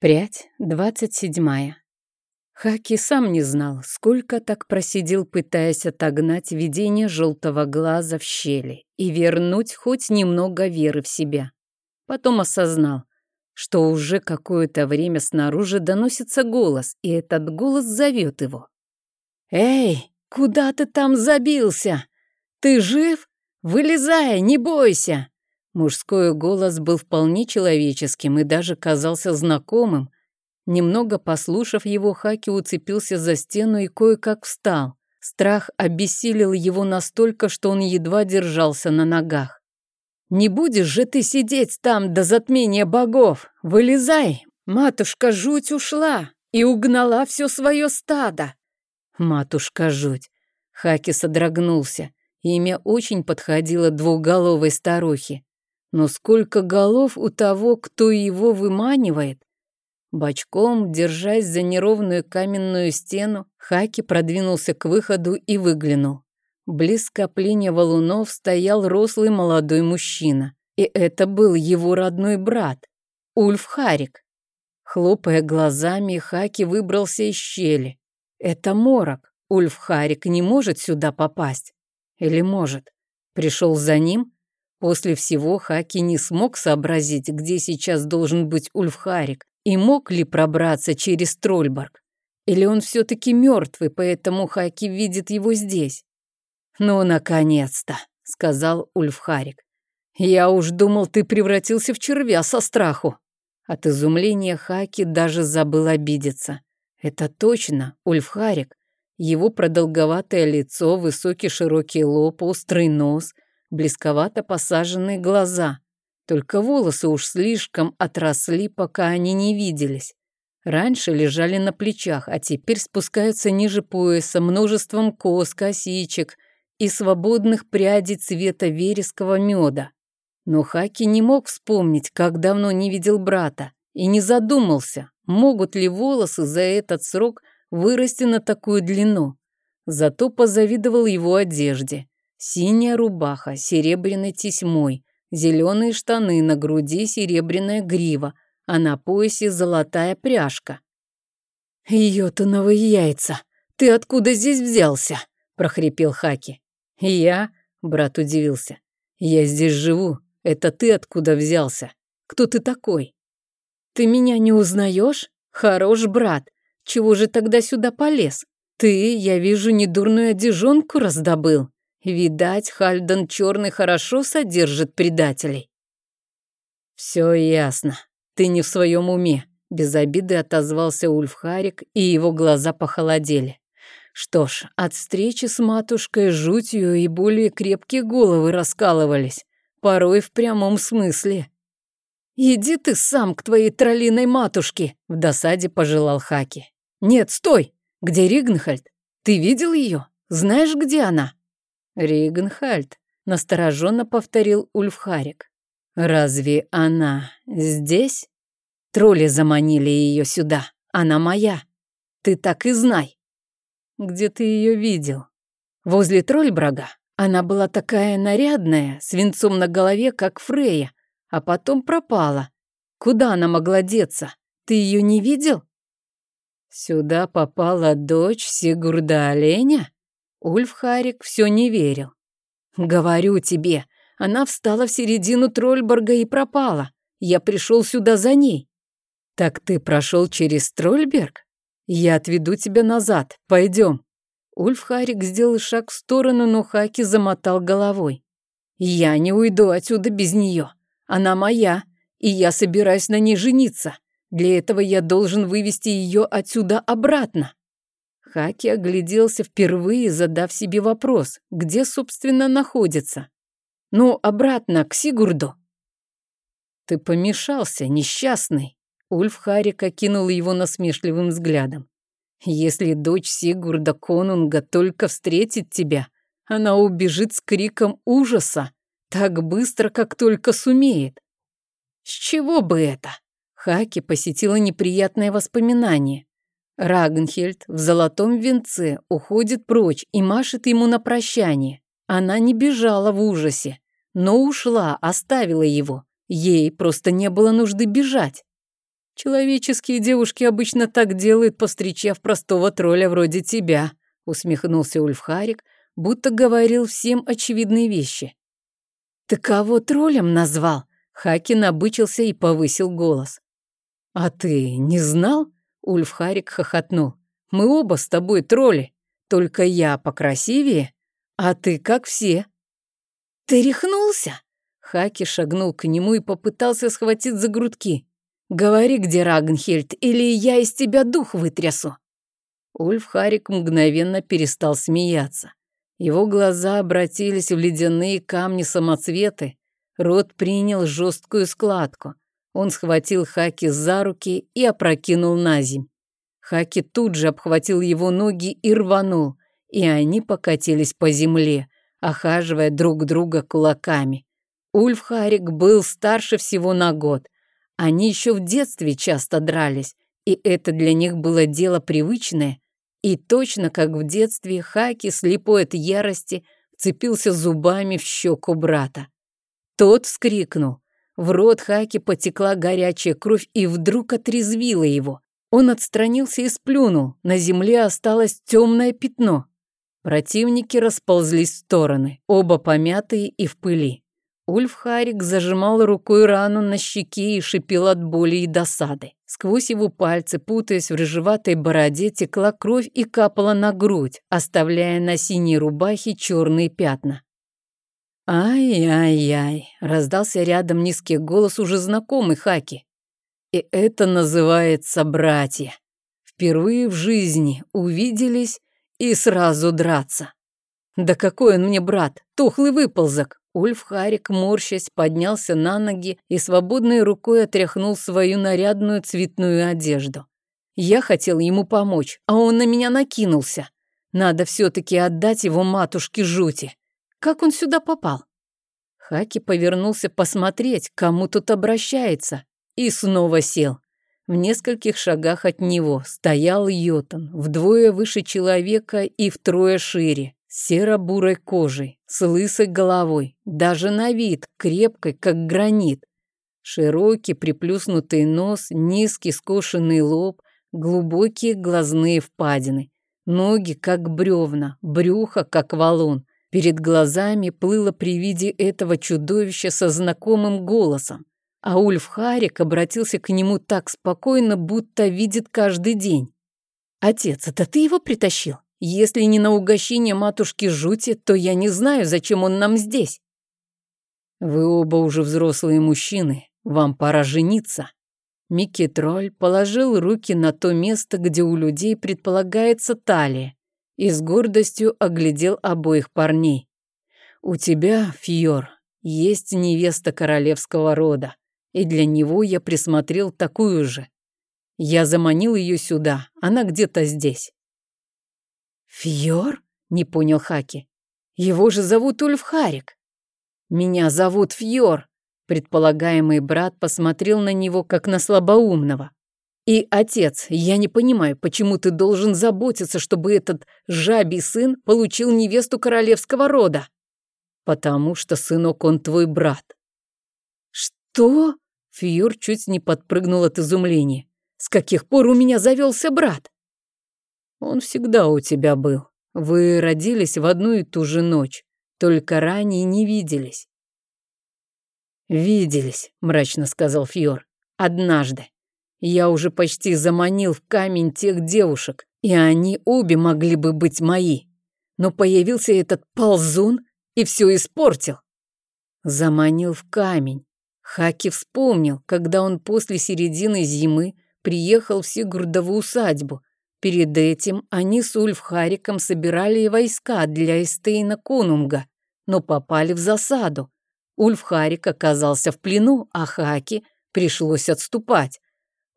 Прядь двадцать седьмая. Хаки сам не знал, сколько так просидел, пытаясь отогнать видение желтого глаза в щели и вернуть хоть немного веры в себя. Потом осознал, что уже какое-то время снаружи доносится голос, и этот голос зовет его. «Эй, куда ты там забился? Ты жив? Вылезай, не бойся!» Мужской голос был вполне человеческим и даже казался знакомым. Немного послушав его, Хаки уцепился за стену и кое-как встал. Страх обессилил его настолько, что он едва держался на ногах. «Не будешь же ты сидеть там до затмения богов! Вылезай! Матушка жуть ушла и угнала все свое стадо!» «Матушка жуть!» Хаки содрогнулся. Имя очень подходило двухголовой старухе. Но сколько голов у того, кто его выманивает? Бочком, держась за неровную каменную стену, Хаки продвинулся к выходу и выглянул. Близ скопления валунов стоял рослый молодой мужчина. И это был его родной брат, Ульф Харик. Хлопая глазами, Хаки выбрался из щели. Это морок. Ульф Харик не может сюда попасть. Или может? Пришел за ним? После всего Хаки не смог сообразить, где сейчас должен быть Ульфхарик, и мог ли пробраться через Трольборг. Или он все-таки мертвый, поэтому Хаки видит его здесь. «Ну, наконец-то», — сказал Ульфхарик. «Я уж думал, ты превратился в червя со страху». От изумления Хаки даже забыл обидеться. Это точно Ульфхарик. Его продолговатое лицо, высокий широкий лоб, острый нос — близковато посаженные глаза. Только волосы уж слишком отросли, пока они не виделись. Раньше лежали на плечах, а теперь спускаются ниже пояса множеством кос, косичек и свободных прядей цвета верескового меда. Но Хаки не мог вспомнить, как давно не видел брата, и не задумался, могут ли волосы за этот срок вырасти на такую длину. Зато позавидовал его одежде. Синяя рубаха серебряной тесьмой, зеленые штаны, на груди серебряная грива, а на поясе золотая пряжка. «Йотуновые яйца! Ты откуда здесь взялся?» – прохрипел Хаки. «Я?» – брат удивился. «Я здесь живу. Это ты откуда взялся? Кто ты такой?» «Ты меня не узнаешь? Хорош брат. Чего же тогда сюда полез? Ты, я вижу, недурную одежонку раздобыл». Видать, Хальден Черный хорошо содержит предателей. Все ясно. Ты не в своем уме. Без обиды отозвался Ульфхарик, и его глаза похолодели. Что ж, от встречи с матушкой жутью и более крепкие головы раскалывались. Порой в прямом смысле. «Иди ты сам к твоей троллиной матушке!» — в досаде пожелал Хаки. «Нет, стой! Где Ригнхальд? Ты видел ее? Знаешь, где она?» Ригенхальд, настороженно повторил Ульфхарик. Разве она здесь? Тролли заманили ее сюда. Она моя. Ты так и знай. Где ты ее видел? Возле Трольбрага. Она была такая нарядная, с венцом на голове, как Фрея, а потом пропала. Куда она могла деться? Ты ее не видел? Сюда попала дочь Сигурда Оленя? Ульф Харик все не верил. «Говорю тебе, она встала в середину Трольборга и пропала. Я пришел сюда за ней». «Так ты прошел через Трольберг? Я отведу тебя назад. Пойдем». Ульф Харик сделал шаг в сторону, но Хаки замотал головой. «Я не уйду отсюда без нее. Она моя, и я собираюсь на ней жениться. Для этого я должен вывести ее отсюда обратно». Хаки огляделся впервые, задав себе вопрос, где, собственно, находится. Ну, обратно, к Сигурду. Ты помешался, несчастный. Ульф Харик окинул его насмешливым взглядом. Если дочь Сигурда Конунга только встретит тебя, она убежит с криком ужаса, так быстро, как только сумеет. С чего бы это? Хаки посетила неприятное воспоминание. Рагнхельд в золотом венце уходит прочь и машет ему на прощание. Она не бежала в ужасе, но ушла, оставила его. Ей просто не было нужды бежать. Человеческие девушки обычно так делают, повстречав простого тролля вроде тебя, усмехнулся Ульфхарик, будто говорил всем очевидные вещи. Ты кого троллем назвал? Хаки набычился и повысил голос. А ты не знал? Ульфхарик хохотнул. Мы оба с тобой тролли, только я покрасивее, а ты как все. Ты рехнулся? Хаки шагнул к нему и попытался схватить за грудки. «Говори, где Рагнхельд, или я из тебя дух вытрясу!» Ульф Харик мгновенно перестал смеяться. Его глаза обратились в ледяные камни-самоцветы, рот принял жесткую складку. Он схватил Хаки за руки и опрокинул на земь. Хаки тут же обхватил его ноги и рванул, и они покатились по земле, охаживая друг друга кулаками. Ульф Харик был старше всего на год – они еще в детстве часто дрались, и это для них было дело привычное. И точно как в детстве Хаки, слепой от ярости, вцепился зубами в щеку брата. Тот вскрикнул. В рот Хаки потекла горячая кровь и вдруг отрезвила его. Он отстранился и сплюнул. На земле осталось темное пятно. Противники расползлись в стороны, оба помятые и в пыли. Ульф Харик зажимал рукой рану на щеке и шипел от боли и досады. Сквозь его пальцы, путаясь в рыжеватой бороде, текла кровь и капала на грудь, оставляя на синей рубахе черные пятна. «Ай-яй-яй!» — раздался рядом низкий голос уже знакомый Хаки. «И это называется братья. Впервые в жизни увиделись и сразу драться. Да какой он мне брат, тухлый выползок!» Ульф Харик, морщась, поднялся на ноги и свободной рукой отряхнул свою нарядную цветную одежду. Я хотел ему помочь, а он на меня накинулся. Надо все-таки отдать его матушке жути. Как он сюда попал? Хаки повернулся посмотреть, кому тут обращается, и снова сел. В нескольких шагах от него стоял Йотан, вдвое выше человека и втрое шире серо-бурой кожей, с лысой головой, даже на вид крепкой, как гранит. Широкий приплюснутый нос, низкий скошенный лоб, глубокие глазные впадины, ноги, как бревна, брюхо, как валун. Перед глазами плыло при виде этого чудовища со знакомым голосом. А Ульф Харик обратился к нему так спокойно, будто видит каждый день. «Отец, это ты его притащил?» Если не на угощение матушки Жути, то я не знаю, зачем он нам здесь. Вы оба уже взрослые мужчины, вам пора жениться. Микки Тролль положил руки на то место, где у людей предполагается талия, и с гордостью оглядел обоих парней. У тебя, Фьор, есть невеста королевского рода, и для него я присмотрел такую же. Я заманил ее сюда, она где-то здесь. «Фьор?» — не понял Хаки. «Его же зовут Ульф Харик». «Меня зовут Фьор», — предполагаемый брат посмотрел на него, как на слабоумного. «И, отец, я не понимаю, почему ты должен заботиться, чтобы этот жабий сын получил невесту королевского рода?» «Потому что, сынок, он твой брат». «Что?» — Фьор чуть не подпрыгнул от изумления. «С каких пор у меня завелся брат?» Он всегда у тебя был. Вы родились в одну и ту же ночь, только ранее не виделись. «Виделись», — мрачно сказал Фьор. «Однажды. Я уже почти заманил в камень тех девушек, и они обе могли бы быть мои. Но появился этот ползун и все испортил. Заманил в камень. Хаки вспомнил, когда он после середины зимы приехал в Сигурдову усадьбу, Перед этим они с Ульфхариком собирали войска для Эстейна Конунга, но попали в засаду. Ульфхарик оказался в плену, а Хаки пришлось отступать.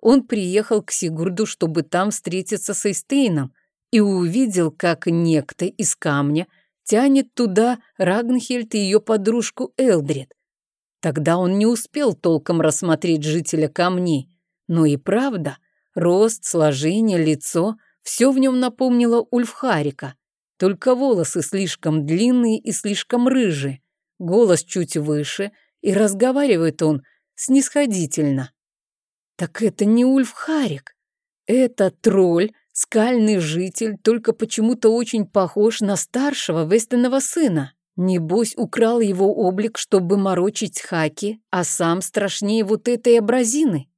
Он приехал к Сигурду, чтобы там встретиться с Эстейном, и увидел, как некто из камня тянет туда Рагнхельд и ее подружку Элдрид. Тогда он не успел толком рассмотреть жителя камней, но и правда – Рост, сложение, лицо — все в нем напомнило Ульфхарика. Только волосы слишком длинные и слишком рыжие. Голос чуть выше, и разговаривает он снисходительно. Так это не Ульф Харик. Это тролль, скальный житель, только почему-то очень похож на старшего Вестенова сына. Небось, украл его облик, чтобы морочить хаки, а сам страшнее вот этой абразины.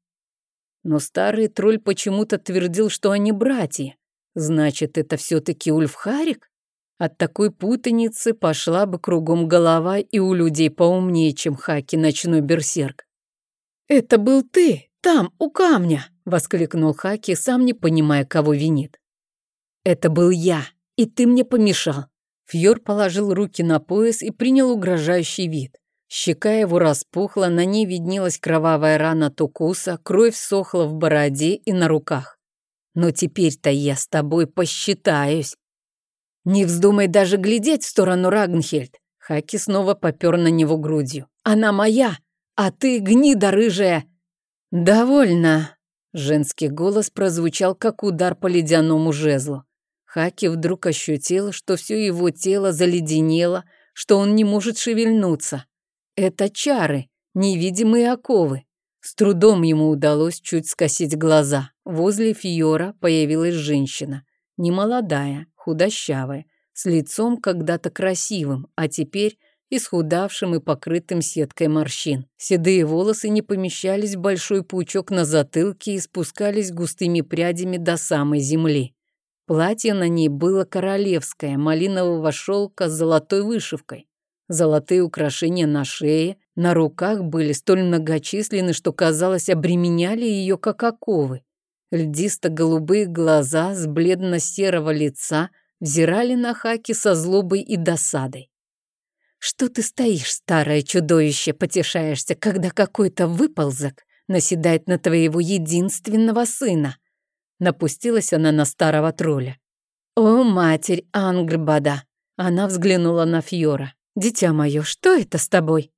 Но старый тролль почему-то твердил, что они братья. Значит, это все-таки Ульфхарик? От такой путаницы пошла бы кругом голова и у людей поумнее, чем Хаки ночной берсерк. «Это был ты, там, у камня!» — воскликнул Хаки, сам не понимая, кого винит. «Это был я, и ты мне помешал!» Фьор положил руки на пояс и принял угрожающий вид. Щека его распухла, на ней виднелась кровавая рана от укуса, кровь сохла в бороде и на руках. «Но теперь-то я с тобой посчитаюсь!» «Не вздумай даже глядеть в сторону Рагнхельд!» Хаки снова попер на него грудью. «Она моя, а ты гнида рыжая!» «Довольно!» Женский голос прозвучал, как удар по ледяному жезлу. Хаки вдруг ощутил, что все его тело заледенело, что он не может шевельнуться. Это чары, невидимые оковы. С трудом ему удалось чуть скосить глаза. Возле Фьора появилась женщина. Немолодая, худощавая, с лицом когда-то красивым, а теперь исхудавшим и покрытым сеткой морщин. Седые волосы не помещались в большой пучок на затылке и спускались густыми прядями до самой земли. Платье на ней было королевское, малинового шелка с золотой вышивкой. Золотые украшения на шее, на руках были столь многочисленны, что, казалось, обременяли ее как оковы. Льдисто-голубые глаза с бледно-серого лица взирали на Хаки со злобой и досадой. «Что ты стоишь, старое чудовище, потешаешься, когда какой-то выползок наседает на твоего единственного сына?» Напустилась она на старого тролля. «О, матерь Ангрбада!» Она взглянула на Фьора. «Дитя мое, что это с тобой?»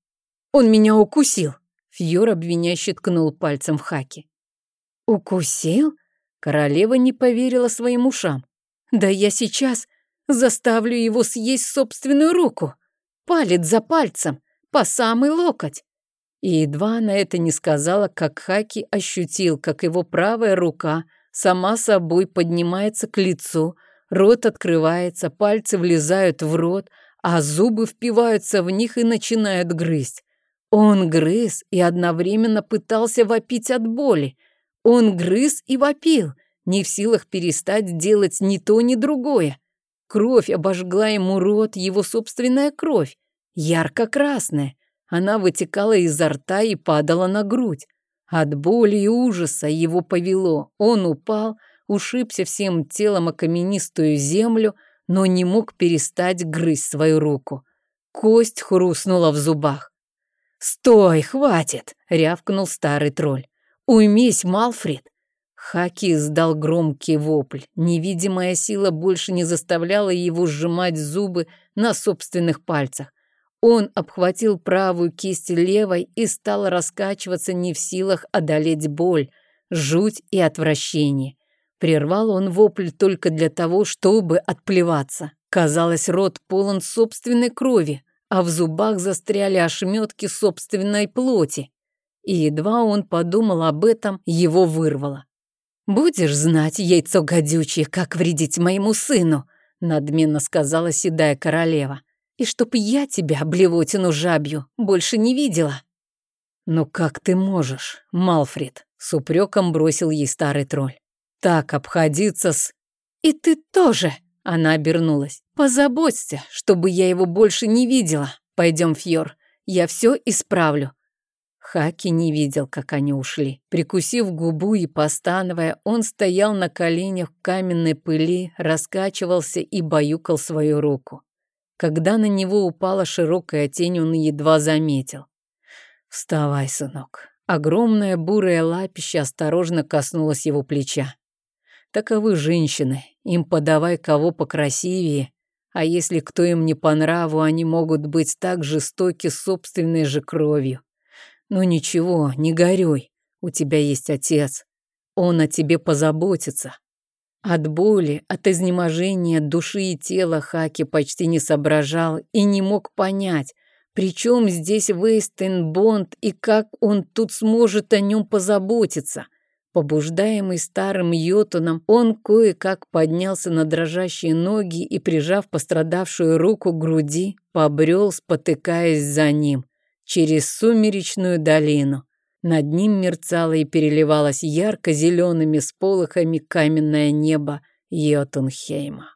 «Он меня укусил!» Фьор обвиняюще ткнул пальцем в Хаки. «Укусил?» Королева не поверила своим ушам. «Да я сейчас заставлю его съесть собственную руку. Палец за пальцем, по самый локоть». И едва она это не сказала, как Хаки ощутил, как его правая рука сама собой поднимается к лицу, рот открывается, пальцы влезают в рот, а зубы впиваются в них и начинают грызть. Он грыз и одновременно пытался вопить от боли. Он грыз и вопил, не в силах перестать делать ни то, ни другое. Кровь обожгла ему рот, его собственная кровь, ярко-красная. Она вытекала изо рта и падала на грудь. От боли и ужаса его повело. Он упал, ушибся всем телом о каменистую землю, но не мог перестать грызть свою руку. Кость хрустнула в зубах. «Стой, хватит!» — рявкнул старый тролль. «Уймись, Малфред!» Хаки издал громкий вопль. Невидимая сила больше не заставляла его сжимать зубы на собственных пальцах. Он обхватил правую кисть левой и стал раскачиваться не в силах одолеть боль, жуть и отвращение. Прервал он вопль только для того, чтобы отплеваться. Казалось, рот полон собственной крови, а в зубах застряли ошметки собственной плоти и едва он подумал об этом, его вырвало. «Будешь знать, яйцо гадючее, как вредить моему сыну», надменно сказала седая королева. «И чтоб я тебя, блевотину жабью, больше не видела». «Ну как ты можешь, Малфред?» с упреком бросил ей старый тролль. «Так обходиться с...» «И ты тоже!» Она обернулась. «Позаботься, чтобы я его больше не видела. Пойдем, Фьор, я все исправлю. Хаки не видел, как они ушли. Прикусив губу и постановая, он стоял на коленях в каменной пыли, раскачивался и баюкал свою руку. Когда на него упала широкая тень, он едва заметил. «Вставай, сынок». Огромное бурое лапище осторожно коснулось его плеча. Таковы женщины, им подавай кого покрасивее, а если кто им не по нраву, они могут быть так жестоки собственной же кровью. «Ну ничего, не горюй, у тебя есть отец. Он о тебе позаботится». От боли, от изнеможения души и тела Хаки почти не соображал и не мог понять, при чем здесь Вейстен Бонд и как он тут сможет о нем позаботиться. Побуждаемый старым йотуном, он кое-как поднялся на дрожащие ноги и, прижав пострадавшую руку к груди, побрел, спотыкаясь за ним, через сумеречную долину. Над ним мерцало и переливалось ярко-зелеными сполохами каменное небо Йотунхейма.